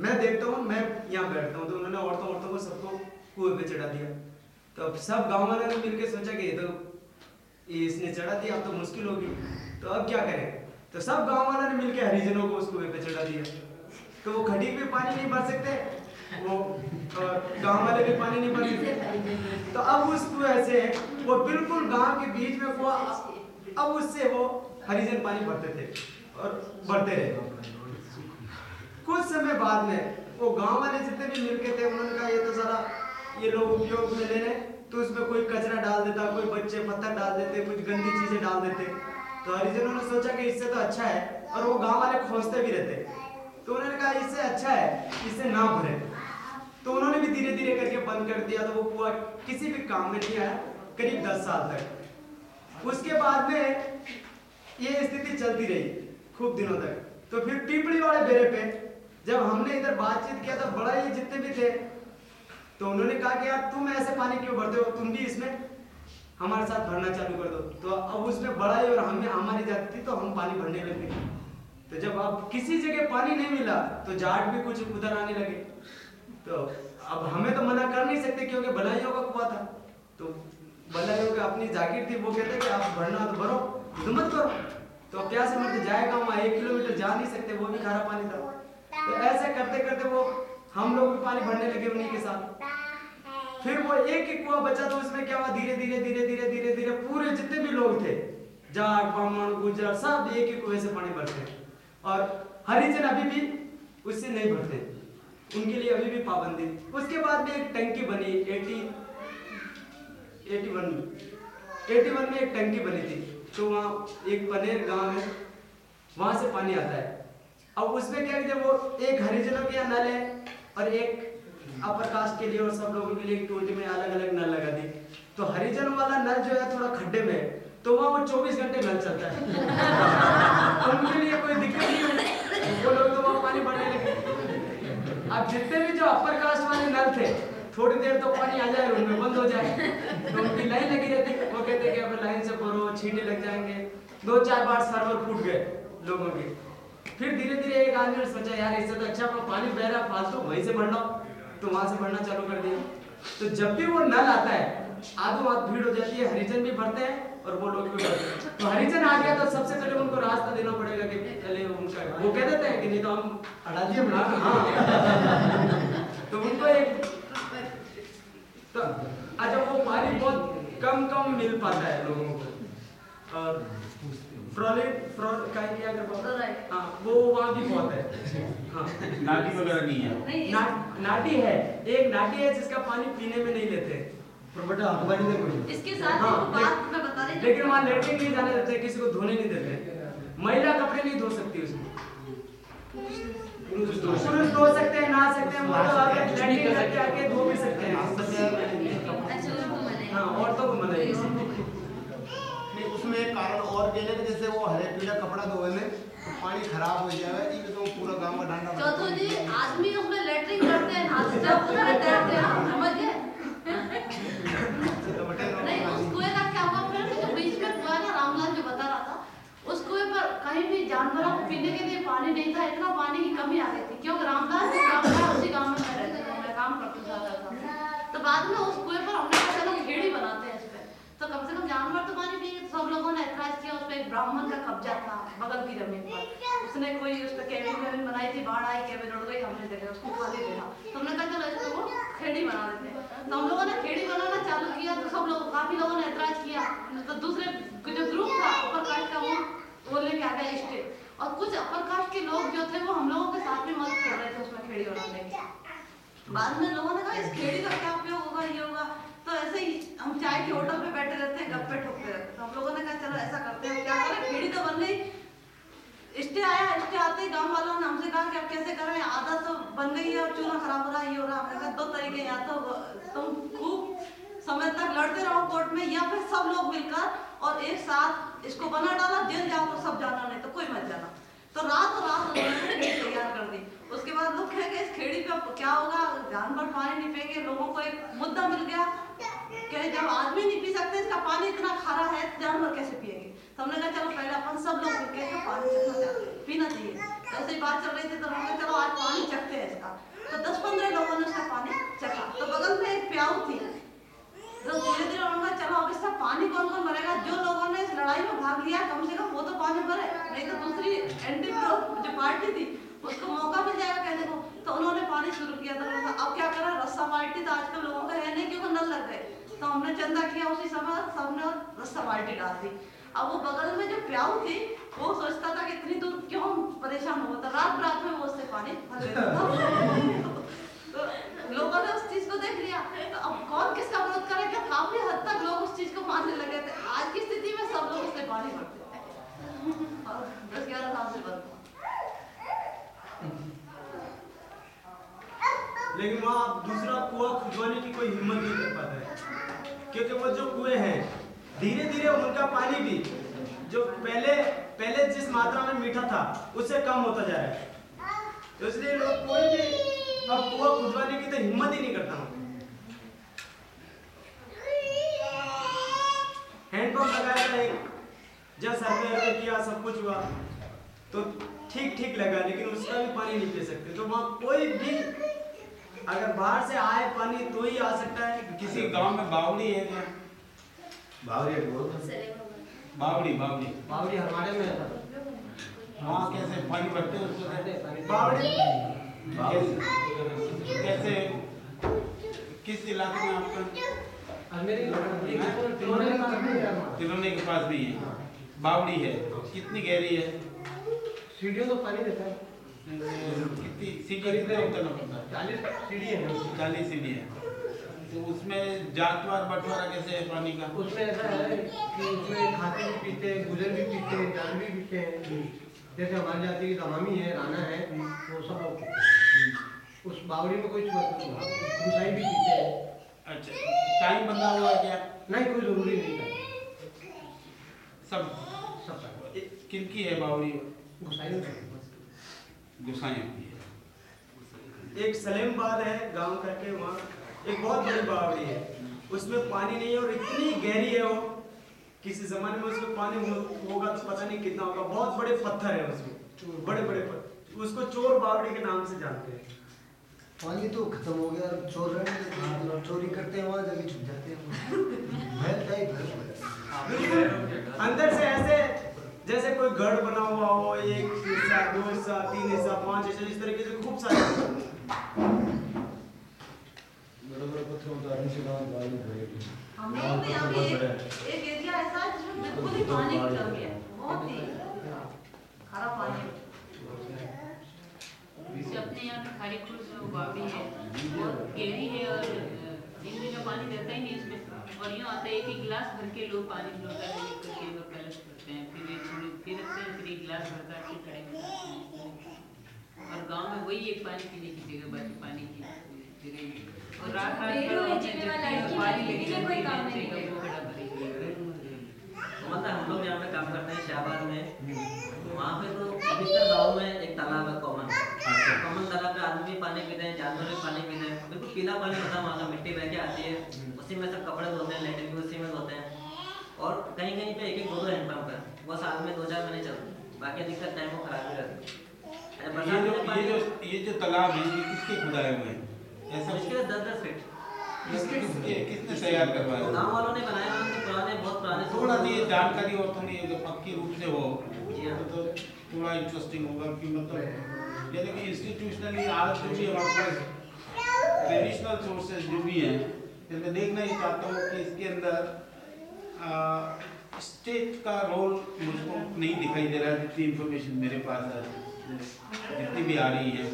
मैं देखता हूँ मैं यहाँ बैठता हूँ। तो उन्होंने औरतों औरतों को सबको कुएँ पे चढ़ा दिया। तो अब सब गाँव वालों ने मिलकर सोचा कि ये तो इसने चढ़ा दिया अब तो मुश्किल होगी। तो अब क्या करें? तो सब गाँव वालों ने मिलकर हरिजनों को उस कुएँ पे चढ़ा दिया। तो वो खटीक भी पानी नहीं भर सकते, वो गाँव वाले भी पानी नहीं भर सकते। तो अब उस कुएँ से वो बिल्कुल गाँव के बीच में कुआ अब उससे वो हरिजन पानी भरते थे, और भरते रहे। कुछ समय बाद में वो गाँव वाले जितने भी मिलके थे, उन्होंने कहा, ये तो सारा, ये लोग उपयोग में ले रहे तो उसमें कोई कचरा डाल देता, कोई बच्चे पत्थर डाल देते, कुछ गंदी चीज़ें डाल देते। तो हरिजनों ने सोचा कि इससे तो अच्छा है, और वो गाँव वाले खोजते भी रहते तो उन्होंने कहा, इससे अच्छा है, इससे ना भरे। तो उन्होंने भी धीरे धीरे करके बंद कर दिया तो वो कुआ किसी भी काम में नहीं आया, करीब दस साल तक। उसके बाद में ये स्थिति चलती रही, खूब दिनों तक। तो फिर पीपड़ी वाले बेरे पे, जब हमने इधर बातचीत किया तो बड़ा ही जितने भी थे तो उन्होंने कहा कि, यार, तुम ऐसे पानी क्यों भरते हो? तुम भी इसमें हमारे साथ भरना चालू कर दो। तो अब उसमें बड़ा ही और हमें हमारी जाती थी तो हम पानी भरने लगे। तो जब अब किसी जगह पानी नहीं मिला तो जाट भी कुछ उधर आने लगे। तो अब हमें तो मना कर नहीं सकते, क्योंकि भलाइयों का कुआ था। तो भलाइयों की अपनी जागीर थी, वो कहते कि आप भरना तो भरो, हिम्मत करो। तो प्यासे मरते जाएगा वहाँ एक किलोमीटर जा नहीं सकते, वो भी खारा पानी था। तो ऐसे करते करते वो हम लोग भी पानी भरने लगे उन्हीं के साथ। फिर वो एक ही कुआ बचा तो उसमें क्या हुआ? धीरे धीरे धीरे धीरे धीरे धीरे पूरे जितने भी लोग थे जाट ब्राह्मण गुजर सब एक ही कुएँ से पानी भरते हैं। और हरिजन अभी भी उससे नहीं भरते। उनके लिए अभी भी पाबंदी। उसके बाद में एक टंकी बनी eighty eighty one eighty one में एक टंकी बनी थी। तो वहाँ एक पनेर गाँव है वहाँ से पानी आता है। अब उसमें क्या हैं, वो एक हरिजनों के यहाँ नल और एक अपर कास्ट के लिए और सब लोगों के लिए एक टोटी में अलग अलग नल लगा दी। तो हरिजन वाला नल जो है थोड़ा खड्डे में तो वहाँ वो 24 घंटे नल चलता है। उनके लिए कोई दिक्कत नहीं हुई वो लोग तो वहाँ पानी भरने लगे। अब जितने भी जो अपर कास्ट वाले नल थे, थोड़ी देर तो पानी आ जाए, उनमें बंद हो जाए। तो उनकी लाइन लगी रहती वो कहते कि अब लाइन से भरो छींटे लग जाएँगे। दो चार बार सर्वर फूट गए लोगों के। फिर धीरे धीरे एक आदमी ने सोचा, यार, इससे तो अच्छा पानी बह रहा फालतू, वहीं से भर लो। तो वहाँ से भरना चालू कर दिया। तो जब भी वो नल आता है आधो आध भीड़ हो जाती है हरिजन भी भरते हैं और वो लोग भी भरते हैं। तो हरिजन आ गया तो सबसे पहले उनको रास्ता देना पड़ेगा कि पहले उनका वो कह देते हैं कि नहीं तो हम अड़ा दिए हाँ तो उनको एक तो अच्छा वो पानी बहुत कम कम मिल पाता है लोगों को। और फ्रोलेट फ्रोल का क्या कर हाँ वो वहाँ भी बहुत है। हाँ। नाटी वगैरह नहीं है। ना, नाटी है। एक नाटी है जिसका पानी पीने में नहीं लेते। पर बेटा हमारी दे कोई इसके साथ हाँ, बात मैं बता रही लेकिन वहाँ लेटरिन नहीं जाने देते किसी को धोने नहीं देते। महिला कपड़े नहीं धो सकती उसमें पुरुष धो सकते हैं। नहा सकते हैं मतलब आके लेटरिन करके आके धो भी सकते हैं। हाँ औरतों को मना है उसमें एक कारण और के लिए जैसे वो हरे पीला कपड़ा धोए ले तो पानी खराब हो जाए ये तो पूरा गाँव का डांडा चौथो जी आदमी उसमें लेटरिन करते हैं नहाते हैं उसमें तैरते हैं समझ गए? नहीं, उस कुएँ का क्या हुआ फिर जो बीच में कुआँ ना रामलाल जो बता रहा था, उस कुएँ पर कहीं भी जानवरों को पीने के लिए पानी नहीं था, इतना पानी की कमी आ गई थी, क्योंकि रामलाल उसी गाँव में रहती मैं काम करती था। तो बाद में उस कुएँ पर हमने कहा, चलो खेड़ी बनाते हैं। तो कम से कम जानवर तो पानी पिएँगे सब लोगों ने ऐतराज किया उस पर एक ब्राह्मण का कब्जा था बगल की ज़मीन पर उसने कोई उस पर केबिन वेबिन बनाई थी बाढ़ आई केबिन उड़ गई हमने देखा उसको खाली देखा। तो हमने कहा चलो इसको वो खेड़ी बना देते हैं। तो हम लोगों ने खेड़ी बनाना चालू किया तो सब लोग काफ़ी लोगों ने ऐतराज किया। तो दूसरे जो ग्रुप था अपर कास्ट का वो वो लेके आ गया स्टेट और कुछ अपर कास्ट के लोग जो थे वो हम लोगों के साथ में मदद कर रहे थे उसमें खेड़ी बनाने की। बाद में लोगों ने कहा इस खेड़ी का क्या उपयोग होगा ये होगा? तो ऐसे ही हम चाय के होटल पे बैठे रहते हैं, गप्पे ठोकते रहते हैं। तो हम लोगों ने कहा, चलो ऐसा करते हैं, क्या करें? खेड़ी तो बन गई। स्टे आया स्टे आते ही, गाँव वालों ने हमसे कहा कि अब कैसे करें? आधा तो बन गई है और चूना खराब हो रहा है, ये हो रहा है। दो तरीके या तो तुम खूब समय तक लड़ते रहो कोर्ट में, या फिर सब लोग मिलकर और एक साथ इसको बना डाला, जेल जाओ सब जाना, नहीं तो कोई मत जाना। तो रात रात उन्होंने खेड़ी तैयार कर दी उसके बाद लोग कहेंगे इस खेड़ी पे क्या होगा? जानवर पानी नहीं पिएँगे लोगों को एक मुद्दा मिल गया। कि जब आदमी नहीं पी सकते, इसका पानी इतना खारा है तो जानवर कैसे पिएँगे? तो हमने कहा, चलो पहले अपन सब लोग मिलकर इसका पानी पीना चाहिए। तो ऐसे ही बात चल रही थी तो हमने कहा, चलो आज पानी चखते हैं इसका। तो दस पंद्रह लोगों ने उसका पानी चखा। तो बगल में एक प्याऊ थी। तो धीरे धीरे उन्होंने चलो अब इसका पानी कौन कौन भरेगा जो लोगों ने इस लड़ाई में भाग लिया, कम से कम वो तो पानी भरे नहीं तो दूसरी एंटी जो पार्टी थी उसको मौका मिल जाएगा कहने को तो उन्होंने पानी शुरू किया था। अब क्या करा? रस्सा बाल्टी तो आजकल लोगों का है नहीं, क्योंकि नल लग गए। तो हमने चंदा किया उसी समय, सबने रस्सा बाल्टी डाल दी। अब वो बगल में जो प्याऊ थी, वो सोचता था कि इतनी दूर क्यों परेशान हो तो रात रात में वो उससे पानी भर था। तो लोगों ने उस चीज़ को देख लिया। तो अब कौन किसका विरोध करे? क्या काफ़ी हद तक लोग उस चीज़ को मानने लगे थे? आज की स्थिति में सब लोग उससे पानी भरते हैं। और दस ग्यारह साल से बंद हुआ लेकिन वहाँ दूसरा कुआ खुदवाने की कोई हिम्मत नहीं कर पाता है। क्योंकि वो जो कुएँ हैं धीरे धीरे उनका पानी भी जो पहले पहले जिस मात्रा में मीठा था, उससे कम होता जा रहा है। तो इसलिए लोग कोई भी अब कुआँ खुदवाने की तो हिम्मत ही नहीं करता। हैंडपंप लगाया था जब सर्वे किया, सब कुछ हुआ तो ठीक ठीक लगा, लेकिन उसका भी पानी नहीं पी सकते। तो वहाँ कोई भी अगर बाहर से आए पानी तो ही आ सकता है। किसी गाँव में बावड़ी है क्या? बोल बावड़ी बावड़ी। बावड़ी हमारे में है वहाँ कैसे पानी भरते हैं उसको? कैसे बावड़ी। कैसे कैसे किस इलाके में आपका? तिलोने के पास भी है बावड़ी है। कितनी गहरी है? सीढ़ियों तो पानी देता है। कितनी सीढ़ी कितने उतरना पड़ता है? चालीस सीढ़ी है। चालीस सीढ़ी है। तो उसमें जातवार बंटवारा कैसे है पानी का? उसमें ऐसा है कि उसमें खाते भी पीते हैं गुजर भी पीते हैं जान भी पीते हैं। जैसे हमारी जाति की दमामी है राना है वो सब। उस बावड़ी में कोई गुसाई भी पीते हैं। अच्छा टाइम बंधा हुआ है क्या? नहीं कोई ज़रूरी नहीं था। सब सब किनकी है बावड़ी? गुसाई गुसाइयों की है। एक सलेमबाद है गाँव करके वहाँ एक बहुत बड़ी बावड़ी है। उसमें पानी नहीं है और इतनी गहरी है वो किसी जमाने में उसमें पानी होगा तो पता नहीं कितना होगा। बहुत बड़े पत्थर है उसमें बड़े बड़े प- उसको चोर बावड़ी के नाम से जानते हैं। पानी तो खत्म हो गया चोर रहे तो चोरी करते हैं वहाँ जाके छुप जाते हैं। अंदर से ऐसे जैसे कोई घर बना हुआ हो एक हिस्सा दो हिस्सा तीन हिस्सा पाँच हिस्सा इस तरीके से खूब सारे पानी की कमी है। बहुत ही खराब पानी। जैसे अपने यहाँ खारी खुर्द जो है बहुत गहरी है और दिन में का पानी रहता ही नहीं इसमें और यूँ आता है एक एक गिलास भर के लोग पानी लोग कलश करते हैं फिर एक थोड़ी फिर रखते हैं फिर एक गिलास भर कर के हैं। और गाँव में वही एक पानी पीने की जगह बाकी पानी की जगह और रात रात पानी लेके कोई काम है, नहीं करेगी मतलब हम लोग यहाँ पे काम करते हैं शाहबाद में। वहाँ पे तो अधिकतर गाँव में एक तालाब है कॉमन। कॉमन तालाब में आदमी भी पानी पीते हैं जानवर भी पानी पीते हैं। बिल्कुल पीला पानी होता है वहाँ का मिट्टी बह के आती है। उसी में सब कपड़े धोते हैं भी उसी में धोते हैं। और कहीं कहीं पे एक एक दो दो हैंडपम्प है। वो साल में दो चार महीने चलते हैं। बाकी अधिकतर टाइम वो खराब ही रहती है। ये जो ये जो ये जो तालाब है ये किसके खुदाए हुए हैं? ऐसा इसके दस दस फीट। किसने तैयार करवाया गाँव वालों ने बनाया उनके पुराने बहुत पुराने थोड़ा सी जानकारी और थोड़ी अगर पक्की रूप से हो हाँ। तो थोड़ा इंटरेस्टिंग होगा कि मतलब यानी कि इंस्टीट्यूशनली आज जो भी हमारे पास ट्रेडिशनल सोर्सेज जो भी हैं मैं देखना ये चाहता हूँ कि इसके अंदर स्टेट का रोल मुझको नहीं दिखाई दे रहा है जितनी इंफॉर्मेशन मेरे पास है जितनी भी आ रही है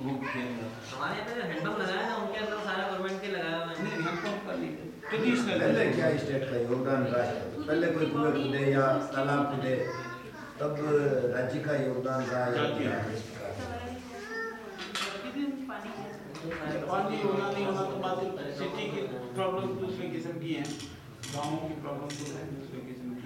ग्रुप के अंदर। हमारे यहाँ हैंडपम्प लगाया है उनके अंदर सारा गवर्नमेंट के लगाया हुआ है। नहीं हैंडपम्प का नहीं ट्रेडिशनल पहले क्या स्टेट का योगदान रहा है? पहले कोई कुएँ कूदे या तालाब कूदे तब राज्य का योगदान रहा है पानी होना नहीं होना तो बात सिटी की प्रॉब्लम दूसरे किस्म की हैं गाँव की प्रॉब्लम दूसरे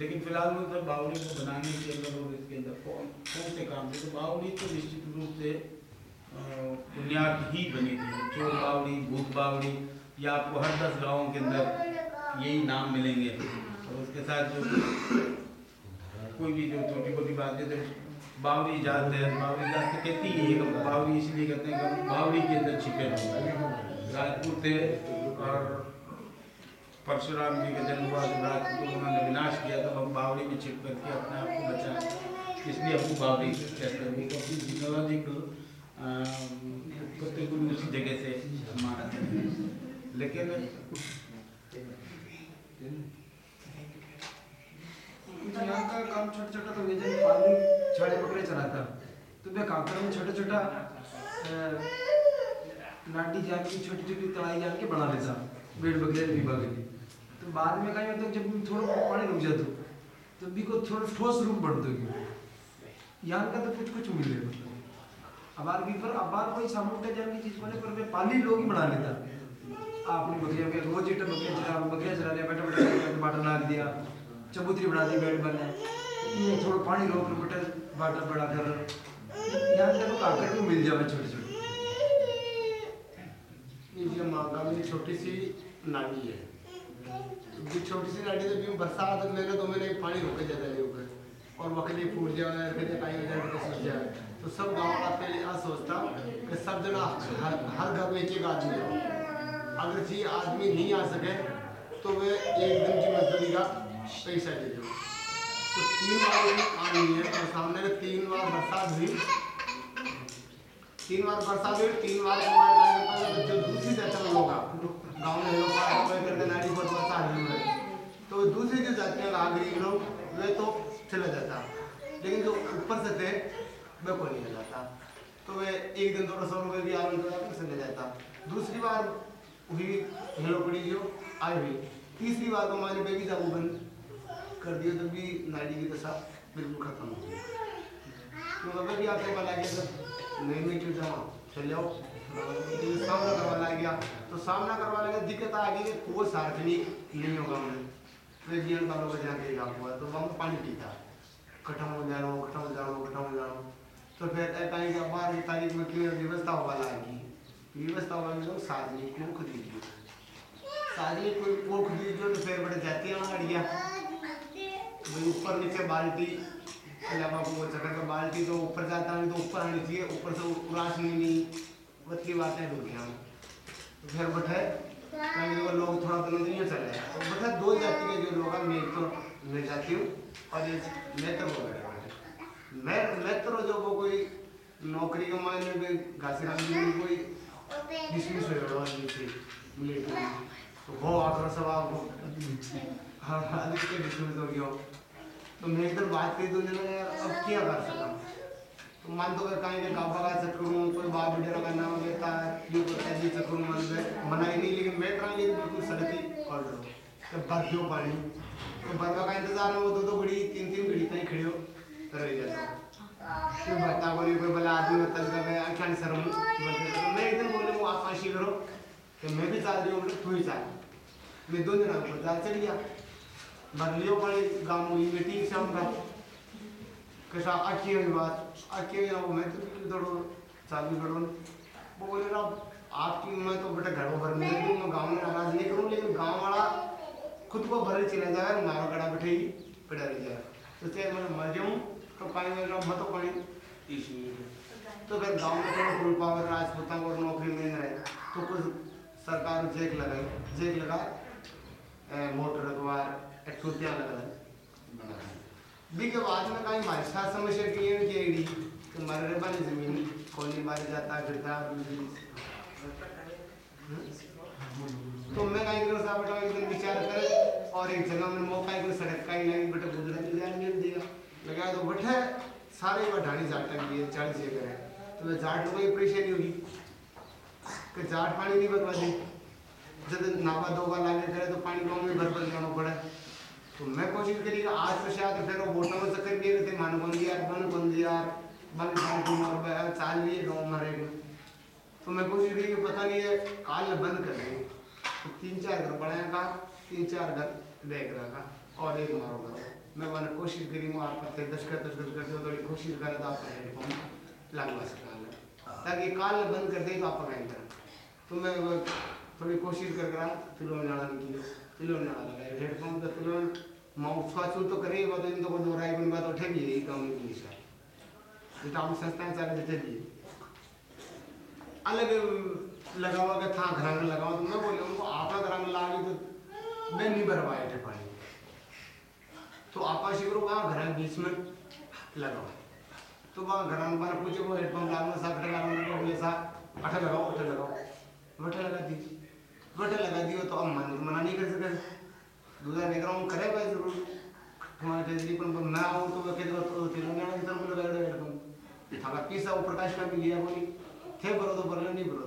लेकिन फ़िलहाल में सब बावड़ी को बनाने के अंदर और इसके अंदर कौन कौन से काम थे? तो बावड़ी तो निश्चित रूप से बुनियाद ही बनी थी। चोर बावड़ी, भूत बावड़ी, या आपको हर दस गाँवों के अंदर यही नाम मिलेंगे। और उसके साथ जो कोई भी जो छोटी मोटी बात जैसे बावड़ी जात है, बावड़ी जात कहती ही है कि बावड़ी इसलिए कहते हैं कि बावड़ी के अंदर छिपे हुए राजपूत थे और परशुराम जी का जन्म हुआ, जब राजपूत उन्होंने विनाश किया तब हम बावड़ी में छिप करके अपने आप को बचाए इसलिए हम बावड़ी कहते हैं वो अपनी जियोलॉजिकल बिल्कुल उसी जगह से है। लेकिन तो यहाँ का काम छोटा छोटा तो जब पानी छाड़े पकड़े चलाता। तो मैं कांकड़ में छोटा छोटा नाटी की छोटी छोटी तड़ाई के बना लेता बेड बगैर विभाग के तो बाद में कहीं तो जब थोड़ा पानी रुक जातो तो भी को थोड़ा ठोस रूप बढ़तो गयो यहाँ का तो कुछ कुछ मिले मतलब। अबार भी पर अबार कोई सामूहिक जान की चीज़ बने पर मैं पाली लोग ही बना लेता। आपने बकरिया में रोज इटा बकरिया चला बकरिया चला लिया, बैठा बैठा बाटा नाक दिया, चबूतरी बना दी बेड बने ये थोड़ा पानी रोक बेटा बाटा बड़ा कर यहाँ तक काकर भी मिल जावे छोटे छोटे। ये मांगा में छोटी सी नाली है। ये छोटी सी नाली तो बरसात महीने दो महीने पानी रोके जाता है ऊपर और बकरी फूट जाए, फिर हो जाए तो सूख जाए। तो सब गाँव वाला पहले यह सोचता कि सब जना हर हर घर में एक आदमी हो। अगर जी आदमी नहीं आ सके तो वे एक दिन की मजदूरी का पैसा दे दो तो तीन बार पानी है और सामने में तीन बार बरसात हुई। तीन बार बरसात हुई, तीन बार जो दूसरी जाता है लोग गाँव में लोग करके नारी बरसात हुई है। तो दूसरी जो जाते हैं नागरिक लोग, वे तो चला जाता। लेकिन जो ऊपर से थे, वे को नहीं जाता। तो वे एक दिन थोड़ा सौ रुपये भी आनंद कर चले जाता। दूसरी बार हुई हेलो पड़ी जो, आई हुई। तीसरी बार को हमारी बेबी जागू बंद कर दिया तब भी नारी की दशा बिल्कुल खत्म हो गई। तो अबे भी आपको बोला गया तो नहीं जमा चल जाओ। सामना करवा गया। तो सामना लगा दिक्कत आ गई कि वो सार्वजनिक नहीं होगा हमने तो जीवन का लोग जाके आप हुआ तो वहाँ पानी पीता। खत्म हो जाना खत्म हो जाना खत्म हो जाना तो फिर कहीं के बाहर की तारीख में क्यों व्यवस्था होगा लागी व्यवस्था होगा तो सार्वजनिक को खुद दीजिए। सार्वजनिक को दीजिए तो फिर बड़े जाती है। भाई ऊपर नीचे बाल्टी अलावा वो चक्कर का बाल्टी तो ऊपर जाता है तो ऊपर आनी चाहिए, ऊपर से उड़ास नहीं। बतली बातें डूब गया तो फिर बैठे कहीं वो लोग थोड़ा दिनों चले तो बैठे दो जाति के जो लोग हैं, मैं तो मैं जाती हूँ और ये नेत्र वगैरह मैं नेत्र जो वो कोई नौकरी के मायने में घासीराम जी में कोई डिसमिस हो रहा है नीचे मिलिट्री तो वो आकर सवाल वो हाँ हाँ अधिक डिसमिस हो गया। तो मैं एकदम बात करी तो यार अब क्या कर सकता तो मान तो कर कहीं के का चक्कर हूँ कोई बाप बेटे का नाम लेता है ये करता है ये चक्कर हूँ मन में मना ही। नहीं, लेकिन मैं तरह ये बिल्कुल सड़क ही कर तो भर दो पानी तो बरवा का इंतज़ार में वो दो दो घड़ी तीन तीन घड़ी कहीं खड़े हो तो रह जाता कोई बता बोली, कोई भला आदमी बता का मैं अखान सर हूँ तो मैं एकदम बोले वो आप आशी करो, कि मैं भी चाल रही हूँ तू ही चाल। मैं दो दिन आपको चाल चल गया। भर लियो पानी, गाँव में बेटी शाम का कशा आखी हुई बात आखी हुई वो मैं तो थोड़ा चालू करूँ। वो बोले ना आपकी मैं तो बेटा घर में भरने दूँ मैं गाँव में नाराज़ नहीं करूँ, लेकिन गाँव वाला खुद को भरे चला जाए, मारो कड़ा बैठे ही पड़ा रह जाए। तो चाहे मैं मर जाऊँ तो पानी में जाऊँ मत पानी। इसलिए तो फिर गाँव में थोड़ा फुल पावर राजपूता को नौकरी मिल रहे। तो कुछ सरकार जेक लगाई, जेक लगा मोटर अखबार, एक लगा बी के बाद में कहीं हमारे साथ समस्या की है कि एडी कि हमारे रे वाली ज़मीन खोलने मारे जाता फिरता तो मैं कहीं करो साहब बेटा एक दिन विचार कर, और एक जगह में मौका है कोई सड़क का ही नहीं, बेटा गुजरा के जान नहीं दिया। लगा तो बैठे सारे बढ़ानी जाटा है चालीस एकड़ है तो मैं जाट की परेशानी होगी। कि जाट पानी नहीं बर्बाद। जब नापा दो बार लागे करे तो पानी गाँव में भर जाना पड़ा। तो मैं कोशिश करी आज तो शायद फिर वो वोटों में चक्कर दिए थे, मान बन दिया बन बन और ब- चाल लिए गाँव मारे तो मैं कोशिश करी कि पता नहीं है, काल में बंद कर देंगे तो तीन चार घर बढ़ाया का तीन चार घर देख रहा का और एक मारो करो मैं मैंने कोशिश करी मैं आप पत्ते, दशकर दशकर करते हो थोड़ी कोशिश करे तो आप हेडफोन लगवा सका ताकि काल बंद कर दे तो आप पकाएँगे तो मैं थोड़ी कोशिश कर रहा फ़िल्म जाना निकली जाना लगा हेडफोन तो फ़िल्म माउथ स्वाचू तो करे बात इन तो को दो राय बन बात उठे भी यही काम की निशा ये तो हम संस्थाएँ चाहे देते भी अलग लगावा के था घर में लगावा तो मैं बोले उनको आपका घर में लागी तो मैं नहीं भरवाए थे पानी तो आपा शिविर वहाँ घर के बीच में लगाओ तो वहाँ घर में पूछे वो हेडपम्प लागना सा बटे लागना बोले सा लगाओ अठे लगाओ बटे लगा दी बटे लगा दियो तो अब मन नहीं कर सके। दूसरा हूँ करे भाई ज़रूर। तुम्हारे जल्दी पर मैं आऊँ तो वो कहते तो तेलंगाना की तरफ़ लगा दे थाका पीसा वो प्रकाश का भी लिया बोली थे बरो तो बरले नहीं बरो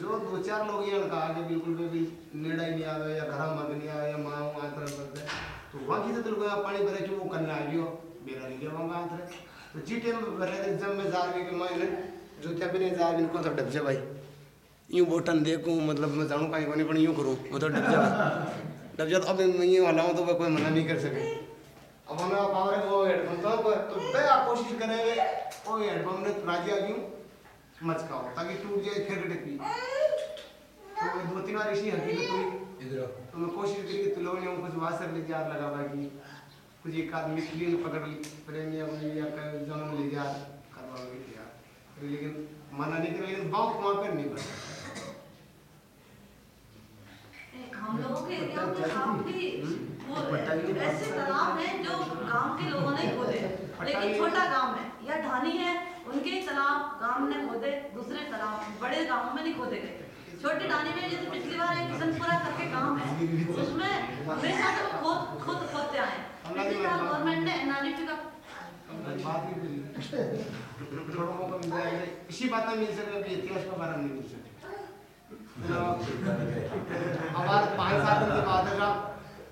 जो दो चार लोग ये कहा कि बिल्कुल भी भी नेड़ा ही नहीं आवे या घर में नहीं आवे या माँ वहाँ तरह करते तो वहाँ की तो लोग पानी भरे कि वो करने आ गयो मेरा नहीं गया वहाँ आते तो जी टाइम भरे जब मैं जा रही कि मैं जो त्या भी नहीं जा रही इनको तो डब भाई यूँ बोटन देखूँ मतलब मैं जानूं कहीं कोनी पण यूँ करूँ वो तो डब जा डब जा तो अब मैं यूँ हलाऊं तो कोई मना नहीं कर सके। अब हमें आप आवे वो हेडफोन तो तो बे आप कोशिश करेंगे वो हेडफोन ने राज़ी आ गयूं मचकाओ ताकि टूट जाए फिर टकी। तो दो तीन बार ऐसी हकीकत हुई। इधर तो मैं कोशिश करी कि तुम लोगों ने कुछ वासर ले जा लगा बाकी कुछ एक आदमी क्लीन पकड़ ली। प्रेम या या जन्म ले जा करवा लेकिन मना नहीं कर लेकिन बाप वहाँ पर नहीं बचा हम लोगों के एरिया में वो ऐसे तालाब हैं जो गाँव के लोगों ने खोदे। लेकिन छोटा गाँव है या ढानी है उनके तालाब गाँव ने खोदे दूसरे तालाब बड़े गाँवों में नहीं खोदे गए। छोटे ढानी में जैसे पिछली बार एक किशनपुरा करके गाँव है उसमें हमेशा से वो खोद खुद खोदते आए पिछली साल गवर्नमेंट ने एनआरडीपी का बात थोड़ा मौका मिल जाएगा इसी बात में मिल सके अभी इतिहास के बारे में नहीं मिल सके। हमारे पाँच साल के बाद का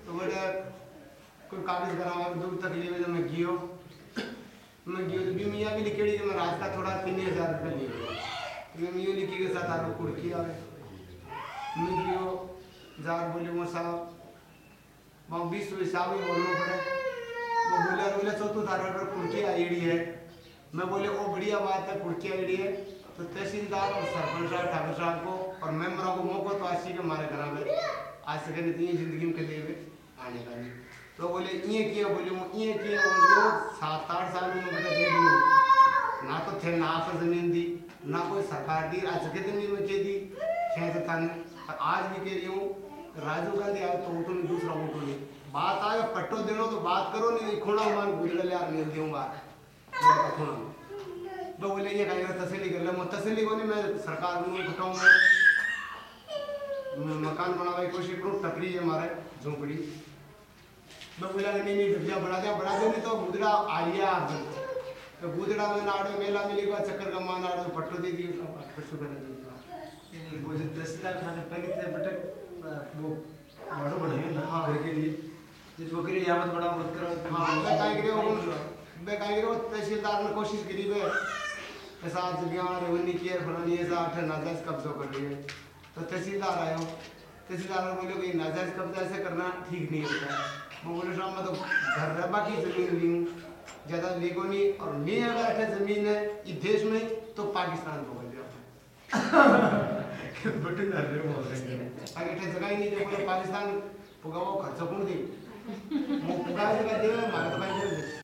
तो बेटे कोई कागज़ करावा दूर तकलीफ़ है जब मैं गियो। मैं गयो तो भी मियाँ भी लिखेड़ी कि मैं का थोड़ा तीन हज़ार रुपये ले गया तो मैं मियाँ लिखी के साथ आरो कुड़की आवे। मैं गयो, जार बोले वो साहब, वहाँ बीस हिसाब में बोलना पड़े। वो बोले, अरे बोले तो तू तारा पर कुड़की आईडी है। मैं बोले वो बढ़िया बात है कुड़की है। तो तहसीलदार और सरपंच साहब, ठाकुर साहब को और मेम्बरों को मौका तो आज के हमारे घर में, आज से कहने इतनी ज़िंदगी में हुए आने का नहीं। तो बोले ये किया बोले वो ये किया बोले सात आठ साल में मुझे दे दियो। ना तो थे, ना पर ज़मीन दी, ना कोई सरकार दी, आज के दिन में के दी? छह थाने और आज भी कह रही हूँ, राजीव गांधी आए तो वोटो नहीं, दूसरा वोटो नहीं। बात आए, पट्टो देनो तो बात करो, नहीं खोना मान गुजर यार नहीं दूँगा खोना तो बोले ये कहेगा तसली कर ले मैं तसली को नहीं मैं सरकार को बताऊँ मैं मकान बनाने की कोशिश करूँ टपरी है हमारे झोंपड़ी। मैं बोला नहीं नहीं ढबिया बना दिया बना दिया नहीं तो गुदड़ा आलिया तो गुदड़ा में नाड़ो मेला मिली का चक्कर का मान नाड़ो पट्टो दे दियो पट्टो कर दियो वो जो तहसीलदार खाने पहले थे बटे वो बड़ो बढ़ाइए ना? हाँ घर के लिए। जिस वो करिए यामत बड़ा मत करो। हाँ मैं काहे वो मैं काहे वो तहसीलदार ने कोशिश करी बे ऐसा जगह रेवन्यू की फलानी ऐसा आठ नाजायज कब्जा कर लिए तो तहसीलदार आयो तहसीलदार ने बोले कि नाजायज कब्जा ऐसे करना ठीक नहीं होता। मैं बोले साहब मैं तो घर रबा की ज़मीन ली हूँ। ज़्यादा लेगो नहीं और नहीं अगर अठे ज़मीन है इस देश में तो पाकिस्तान को बन जाओ बटे ना रे वो आगे अठे जगह ही नहीं जो बोले पाकिस्तान पुगावो खर्च कौन दी वो पुगा जगह दे मारे तो भाई